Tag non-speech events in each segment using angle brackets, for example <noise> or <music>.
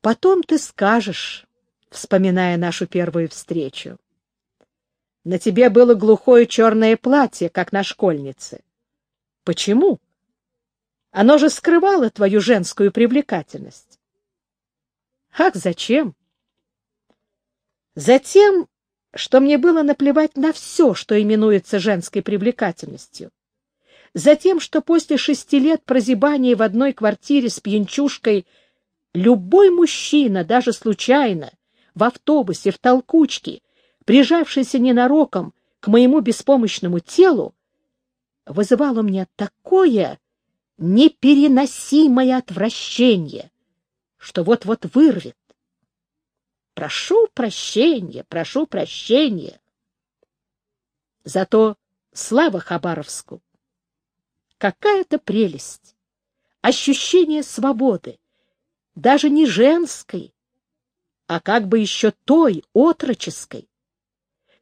Потом ты скажешь, вспоминая нашу первую встречу. На тебе было глухое черное платье, как на школьнице. Почему? Оно же скрывало твою женскую привлекательность. Ах, зачем? Затем, что мне было наплевать на все, что именуется женской привлекательностью. Затем, что после шести лет прозябания в одной квартире с пьянчушкой любой мужчина, даже случайно, в автобусе, в толкучке, прижавшийся ненароком к моему беспомощному телу, вызывал у меня такое непереносимое отвращение, что вот-вот вырвет. Прошу прощения, прошу прощения. Зато слава Хабаровску! Какая-то прелесть, ощущение свободы, даже не женской, а как бы еще той, отроческой.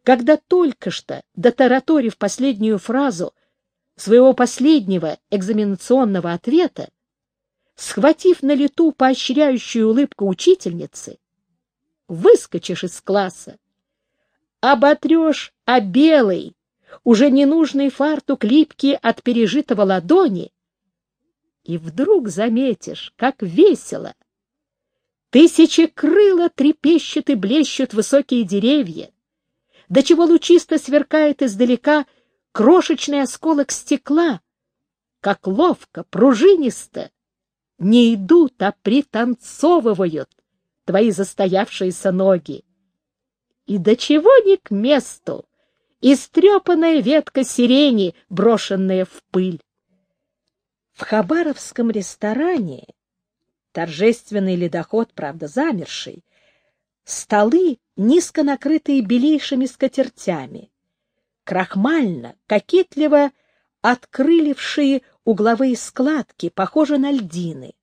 Когда только что, дотараторив последнюю фразу своего последнего экзаменационного ответа, схватив на лету поощряющую улыбку учительницы, выскочишь из класса, оботрешь о белый, уже ненужный фартук липкий от пережитого ладони, и вдруг заметишь, как весело. Тысячи крыла трепещут и блещут высокие деревья, до чего лучисто сверкает издалека крошечный осколок стекла, как ловко, пружинисто, не идут, а пританцовывают твои застоявшиеся ноги. И до чего не к месту истрепанная ветка сирени, брошенная в пыль. В хабаровском ресторане торжественный ледоход, правда, замерший, столы, низко накрытые белейшими скатертями, крахмально, кокетливо открылившие угловые складки, похожи на льдины.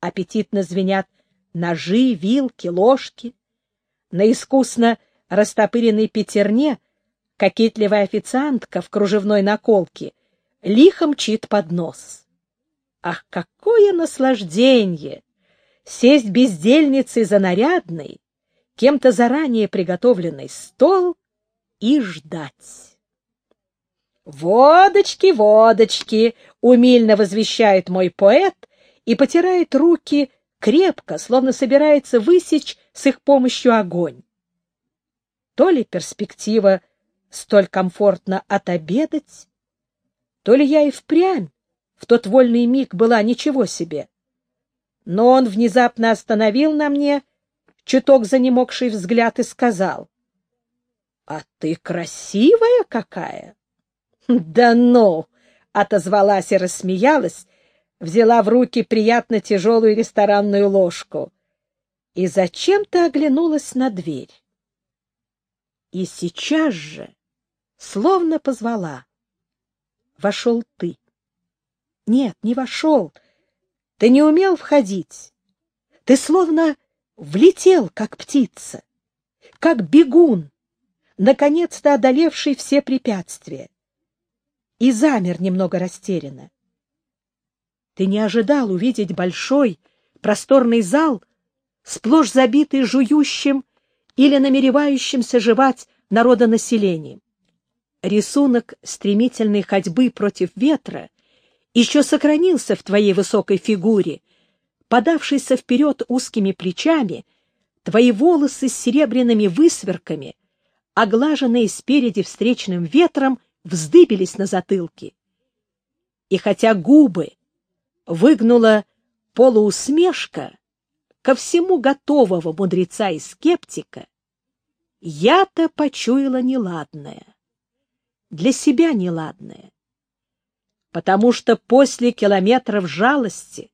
Аппетитно звенят ножи, вилки, ложки. На искусно растопыренной пятерне кокетливая официантка в кружевной наколке лихо мчит под нос. Ах, какое наслаждение! Сесть бездельницей за нарядный, кем-то заранее приготовленный стол и ждать. «Водочки, водочки!» — умильно возвещает мой поэт и потирает руки крепко, словно собирается высечь с их помощью огонь. То ли перспектива столь комфортно отобедать, то ли я и впрямь в тот вольный миг была ничего себе. Но он внезапно остановил на мне чуток занемогший взгляд и сказал, — А ты красивая какая! <laughs> — Да ну! — отозвалась и рассмеялась, взяла в руки приятно тяжелую ресторанную ложку и зачем-то оглянулась на дверь. И сейчас же, словно позвала, вошел ты. Нет, не вошел. Ты не умел входить. Ты словно влетел, как птица, как бегун, наконец-то одолевший все препятствия. И замер немного растерянно. Ты не ожидал увидеть большой, просторный зал, сплошь забитый жующим или намеревающимся жевать народонаселением. Рисунок стремительной ходьбы против ветра еще сохранился в твоей высокой фигуре, подавшийся вперед узкими плечами, твои волосы с серебряными высверками, оглаженные спереди встречным ветром, вздыбились на затылке. И хотя губы выгнула полуусмешка ко всему готового мудреца и скептика, я-то почуяла неладное, для себя неладное, потому что после километров жалости,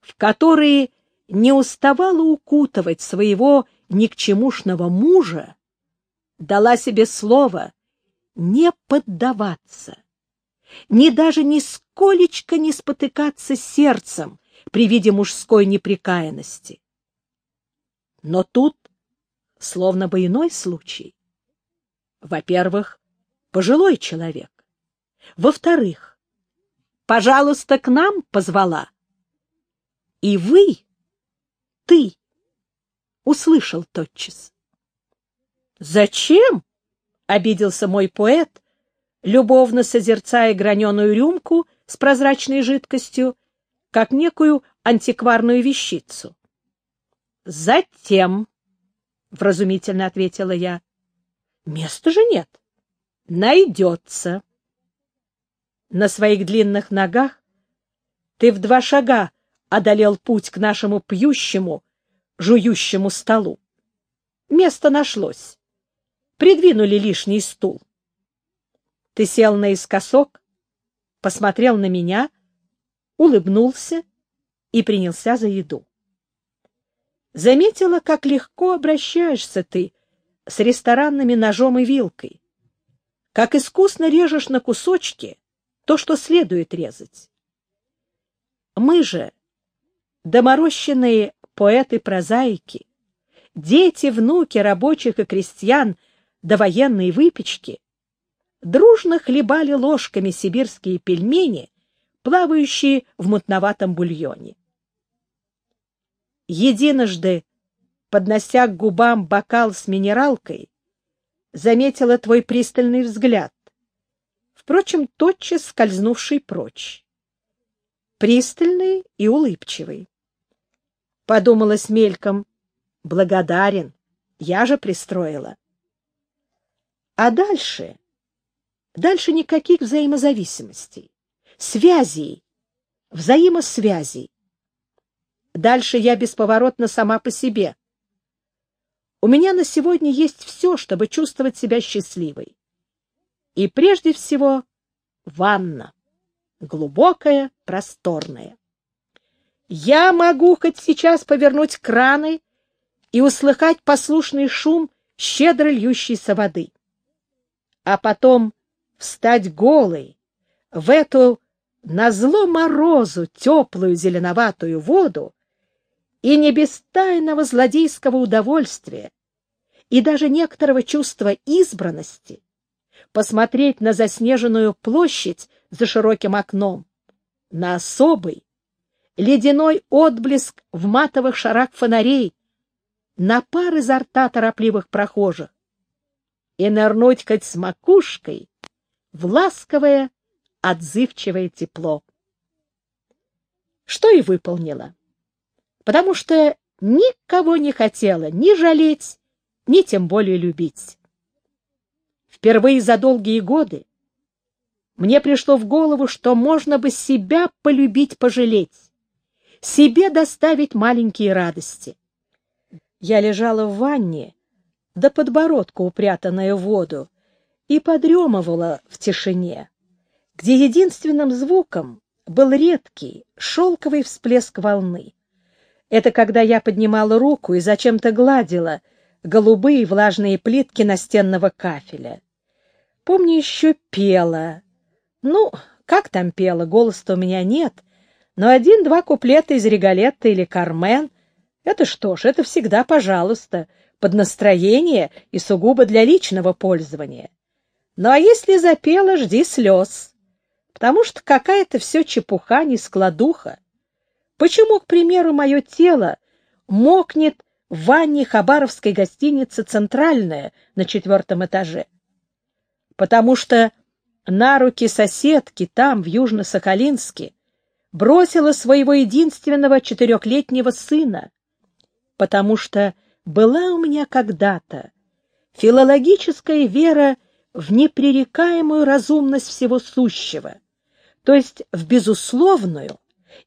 в которые не уставала укутывать своего никчемушного мужа, дала себе слово не поддаваться, ни даже нисколечко не спотыкаться сердцем при виде мужской неприкаянности. Но тут словно бы иной случай. Во-первых, пожилой человек. Во-вторых, пожалуйста, к нам позвала. И вы, ты, услышал тотчас. «Зачем?» — обиделся мой поэт, любовно созерцая граненую рюмку с прозрачной жидкостью, как некую антикварную вещицу. «Затем», — вразумительно ответила я, — «места же нет. Найдется». На своих длинных ногах ты в два шага одолел путь к нашему пьющему, жующему столу. Место нашлось. Придвинули лишний стул. Ты сел наискосок, посмотрел на меня, улыбнулся и принялся за еду. Заметила, как легко обращаешься ты с ресторанными ножом и вилкой, как искусно режешь на кусочки то, что следует резать. Мы же, доморощенные поэты-прозаики, дети, внуки рабочих и крестьян до военной выпечки, дружно хлебали ложками сибирские пельмени, плавающие в мутноватом бульоне. Единожды, поднося к губам бокал с минералкой, заметила твой пристальный взгляд, впрочем, тотчас скользнувший прочь. Пристальный и улыбчивый. Подумалась мельком, благодарен, я же пристроила. А дальше Дальше никаких взаимозависимостей, связей, взаимосвязей. Дальше я бесповоротно сама по себе. У меня на сегодня есть все, чтобы чувствовать себя счастливой. И прежде всего ванна, глубокая, просторная. Я могу хоть сейчас повернуть краны и услыхать послушный шум щедро льющейся воды. А потом встать голой в эту назло морозу теплую зеленоватую воду и не без тайного злодейского удовольствия и даже некоторого чувства избранности посмотреть на заснеженную площадь за широким окном, на особый, ледяной отблеск в матовых шарах фонарей, на пар изо рта торопливых прохожих и нырнуть хоть с макушкой в ласковое, отзывчивое тепло. Что и выполнила, потому что никого не хотела ни жалеть, ни тем более любить. Впервые за долгие годы мне пришло в голову, что можно бы себя полюбить, пожалеть, себе доставить маленькие радости. Я лежала в ванне, до подбородка упрятанная в воду, и подремывала в тишине, где единственным звуком был редкий шелковый всплеск волны. Это когда я поднимала руку и зачем-то гладила голубые влажные плитки настенного кафеля. Помню, еще пела. Ну, как там пела, голоса у меня нет, но один-два куплета из Регалетта или Кармен — это что ж, это всегда пожалуйста, под настроение и сугубо для личного пользования. Ну а если запела, жди слез, потому что какая-то все чепуха, не складуха. Почему, к примеру, мое тело мокнет в ванне Хабаровской гостиницы «Центральная» на четвертом этаже? Потому что на руки соседки там, в Южно-Сахалинске, бросила своего единственного четырехлетнего сына, потому что была у меня когда-то филологическая вера в непререкаемую разумность всего сущего, то есть в безусловную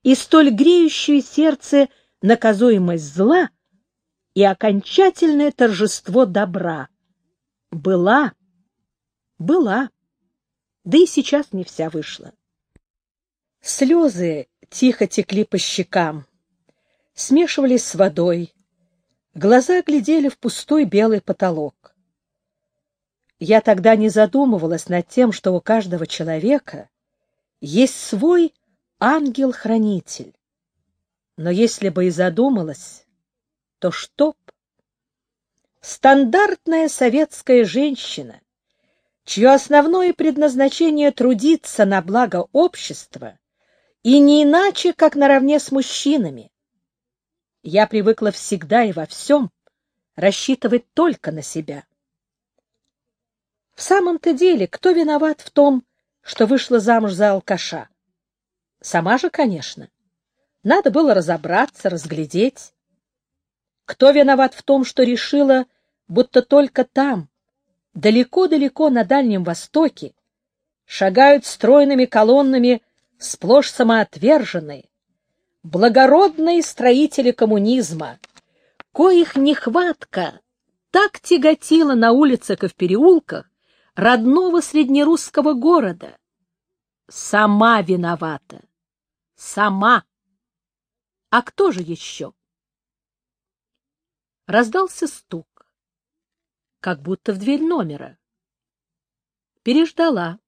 и столь греющую сердце наказуемость зла и окончательное торжество добра. Была, была, да и сейчас не вся вышла. Слезы тихо текли по щекам, смешивались с водой, глаза глядели в пустой белый потолок. Я тогда не задумывалась над тем, что у каждого человека есть свой ангел-хранитель. Но если бы и задумалась, то что б? Стандартная советская женщина, чье основное предназначение трудиться на благо общества, и не иначе, как наравне с мужчинами. Я привыкла всегда и во всем рассчитывать только на себя. В самом-то деле, кто виноват в том, что вышла замуж за алкаша? Сама же, конечно. Надо было разобраться, разглядеть. Кто виноват в том, что решила, будто только там, далеко-далеко на Дальнем Востоке, шагают стройными колоннами сплошь самоотверженные, благородные строители коммунизма, коих нехватка так тяготила на улицах и в переулках родного среднерусского города. Сама виновата. Сама. А кто же еще? Раздался стук, как будто в дверь номера. Переждала.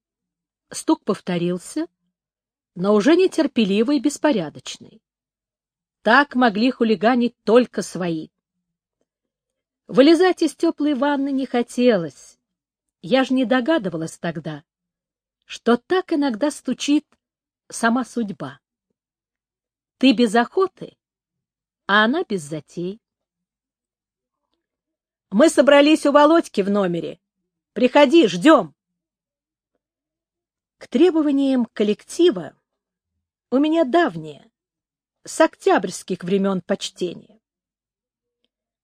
Стук повторился, но уже нетерпеливый и беспорядочный. Так могли хулиганить только свои. Вылезать из теплой ванны не хотелось. Я же не догадывалась тогда, что так иногда стучит сама судьба. Ты без охоты, а она без затей. Мы собрались у Володьки в номере. Приходи, ждем. К требованиям коллектива у меня давнее, с октябрьских времен почтения.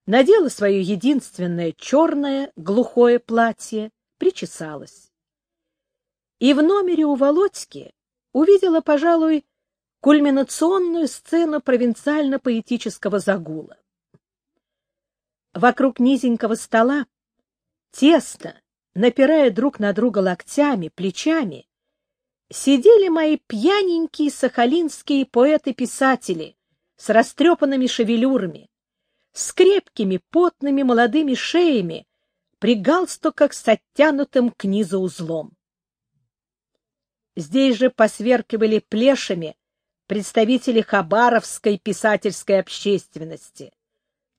Надела свое единственное черное глухое платье, причесалась. И в номере у Володьки увидела, пожалуй, кульминационную сцену провинциально-поэтического загула. Вокруг низенького стола, тесно, напирая друг на друга локтями, плечами, сидели мои пьяненькие сахалинские поэты-писатели с растрепанными шевелюрами, с крепкими потными молодыми шеями, при галстуках с оттянутым к низу узлом. Здесь же посверкивали плешами представители хабаровской писательской общественности,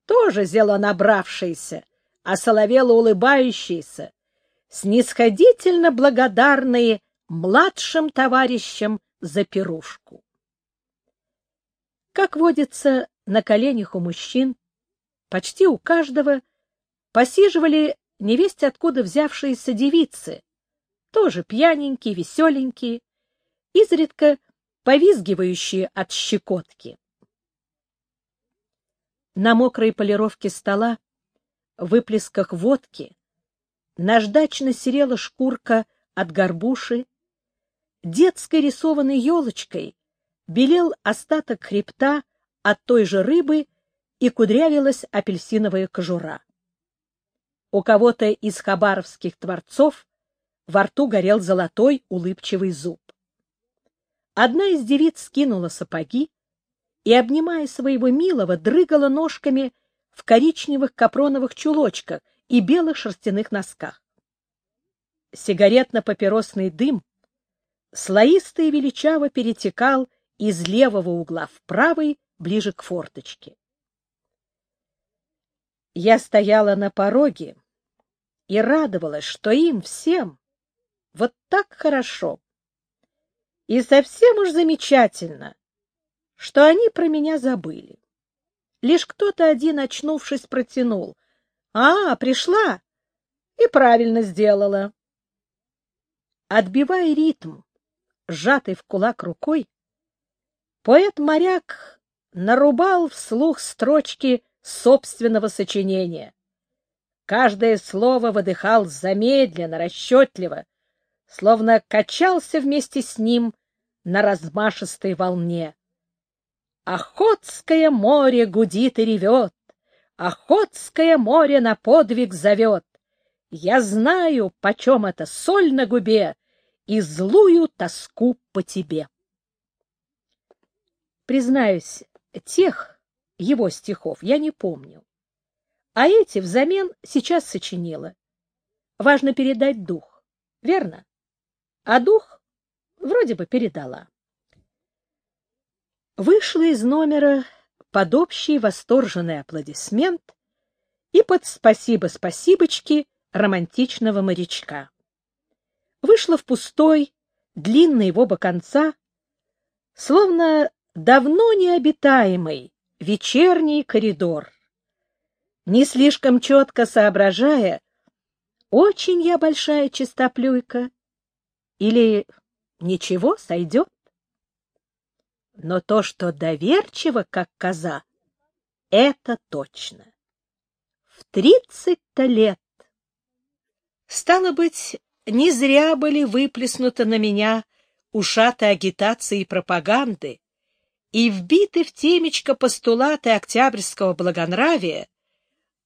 тоже зело набравшиеся, а соловело улыбающиеся, снисходительно благодарные младшим товарищам за пирушку. Как водится, на коленях у мужчин, почти у каждого, посиживали невесть откуда взявшиеся девицы, тоже пьяненькие, веселенькие, изредка повизгивающие от щекотки. На мокрой полировке стола, выплесках водки, наждачно серела шкурка от горбуши, детской рисованной елочкой белел остаток хребта от той же рыбы и кудрявилась апельсиновая кожура. У кого-то из хабаровских творцов во рту горел золотой улыбчивый зуб. Одна из девиц скинула сапоги и, обнимая своего милого, дрыгала ножками в коричневых капроновых чулочках и белых шерстяных носках. Сигаретно-папиросный дым слоисто и величаво перетекал из левого угла в правый, ближе к форточке. Я стояла на пороге и радовалась, что им всем вот так хорошо и совсем уж замечательно, что они про меня забыли. Лишь кто-то один, очнувшись, протянул. — А, пришла! И правильно сделала. Отбивая ритм, сжатой в кулак рукой, поэт-моряк нарубал вслух строчки собственного сочинения. Каждое слово выдыхал замедленно, расчетливо, словно качался вместе с ним на размашистой волне. Охотское море гудит и ревет, Охотское море на подвиг зовет. Я знаю, почем это соль на губе, и злую тоску по тебе. Признаюсь, тех его стихов я не помню. А эти взамен сейчас сочинила. Важно передать дух, верно? А дух вроде бы передала. Вышла из номера под общий восторженный аплодисмент и под спасибо-спасибочки романтичного морячка вышла в пустой, длинный в оба конца, словно давно необитаемый вечерний коридор. не слишком четко соображая, очень я большая чистоплюйка или ничего, сойдет. Но то, что доверчиво, как коза, это точно. В тридцать-то лет. Стало быть, не зря были выплеснуты на меня ушаты агитации и пропаганды и вбиты в темечко постулаты октябрьского благонравия,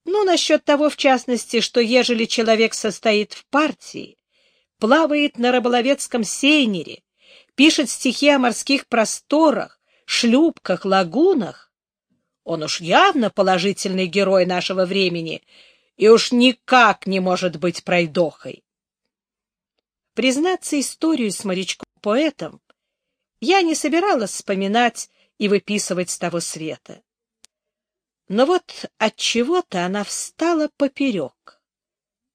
ну, насчет того, в частности, что ежели человек состоит в партии, плавает на рыболовецком сейнере, пишет стихи о морских просторах, шлюпках, лагунах, он уж явно положительный герой нашего времени и уж никак не может быть пройдохой. Признаться историю с морячком-поэтом я не собиралась вспоминать и выписывать с того света. Но вот от чего-то она встала поперек.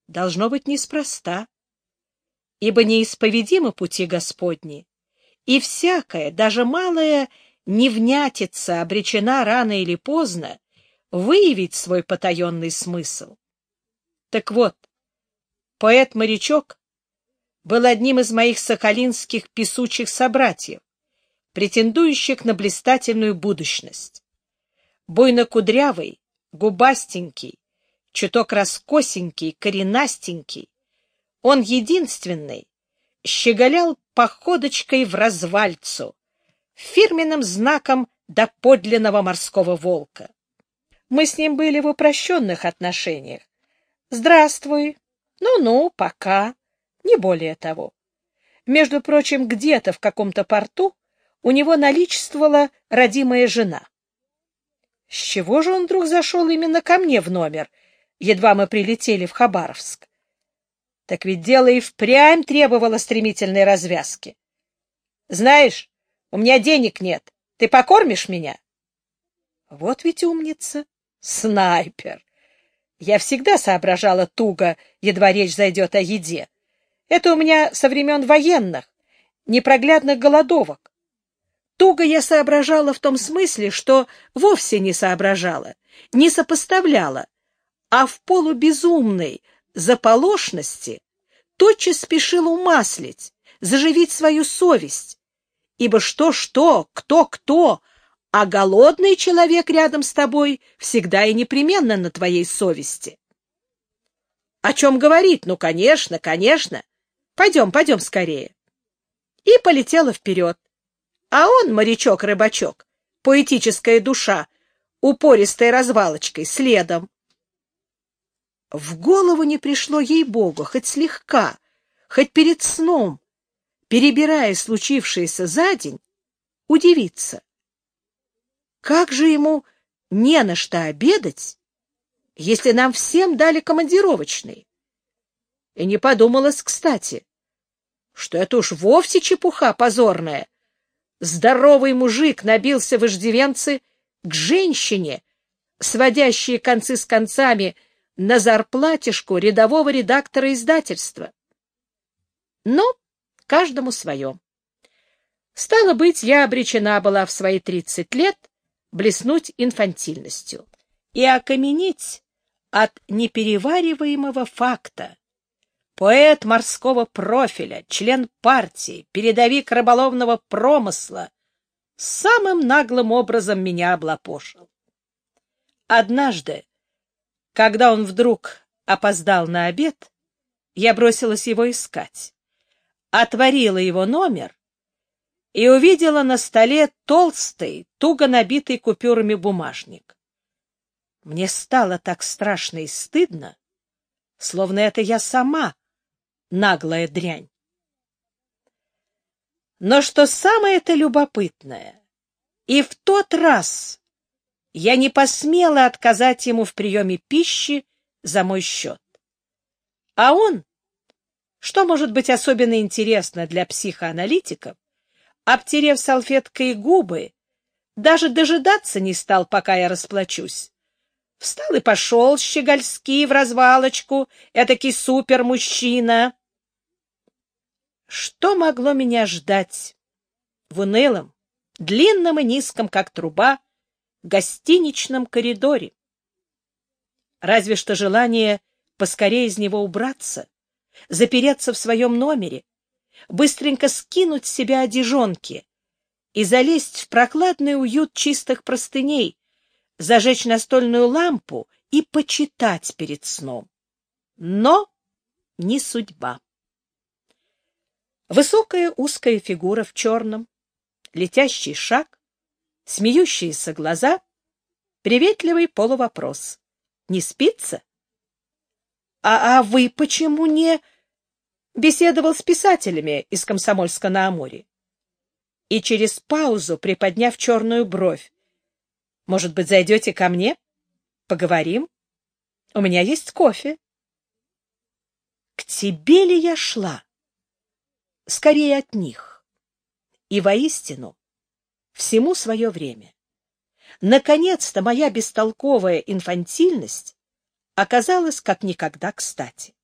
Должно быть неспроста, ибо неисповедимы пути Господни, и всякое, даже малое невнятица обречена рано или поздно выявить свой потаенный смысл. Так вот, поэт-морячок был одним из моих соколинских песучих собратьев, претендующих на блистательную будущность. Буйно-кудрявый, губастенький, чуток раскосенький, коренастенький, он единственный щеголял походочкой в развальцу, фирменным знаком доподлинного морского волка. Мы с ним были в упрощенных отношениях. Здравствуй. Ну-ну, пока не более того. Между прочим, где-то в каком-то порту у него наличествовала родимая жена. С чего же он вдруг зашел именно ко мне в номер, едва мы прилетели в Хабаровск? Так ведь дело и впрямь требовало стремительной развязки. Знаешь, у меня денег нет. Ты покормишь меня? Вот ведь умница. Снайпер. Я всегда соображала туго, едва речь зайдет о еде. Это у меня со времен военных, непроглядных голодовок. Туго я соображала в том смысле, что вовсе не соображала, не сопоставляла, а в полубезумной заполошности тотчас спешила умаслить, заживить свою совесть, ибо что-что, кто-кто, а голодный человек рядом с тобой всегда и непременно на твоей совести. О чем говорит? Ну, конечно, конечно. Пойдем, пойдем скорее. И полетела вперед. А он, морячок-рыбачок, поэтическая душа, упористой развалочкой, следом. В голову не пришло ей-богу, хоть слегка, хоть перед сном, перебирая случившееся за день, удивиться. Как же ему не на что обедать, если нам всем дали командировочный? И не подумалось, кстати, что это уж вовсе чепуха позорная. Здоровый мужик набился в иждивенцы к женщине, сводящей концы с концами на зарплатишку рядового редактора издательства. Но каждому свое. Стало быть, я обречена была в свои тридцать лет блеснуть инфантильностью и окаменеть от неперевариваемого факта, Поэт морского профиля, член партии, передовик рыболовного промысла, самым наглым образом меня облапошил. Однажды, когда он вдруг опоздал на обед, я бросилась его искать, отворила его номер и увидела на столе толстый, туго набитый купюрами бумажник. Мне стало так страшно и стыдно, словно это я сама наглая дрянь. Но что самое-то любопытное, и в тот раз я не посмела отказать ему в приеме пищи за мой счет. А он, что может быть особенно интересно для психоаналитиков, обтерев салфеткой губы, даже дожидаться не стал, пока я расплачусь. Встал и пошел щегольски в развалочку, этакий супер-мужчина. Что могло меня ждать в унылом, длинном и низком, как труба, гостиничном коридоре? разве что желание поскорее из него убраться, запереться в своем номере, быстренько скинуть с себя одежонки и залезть в прохладный уют чистых простыней, зажечь настольную лампу и почитать перед сном. Но не судьба. Высокая узкая фигура в черном, летящий шаг, смеющиеся глаза, приветливый полувопрос. Не спится? А, а вы почему не беседовал с писателями из Комсомольска на Амуре? И через паузу, приподняв черную бровь, может быть, зайдете ко мне? Поговорим? У меня есть кофе. К тебе ли я шла? Скорее от них. И воистину, всему свое время. Наконец-то моя бестолковая инфантильность оказалась как никогда кстати.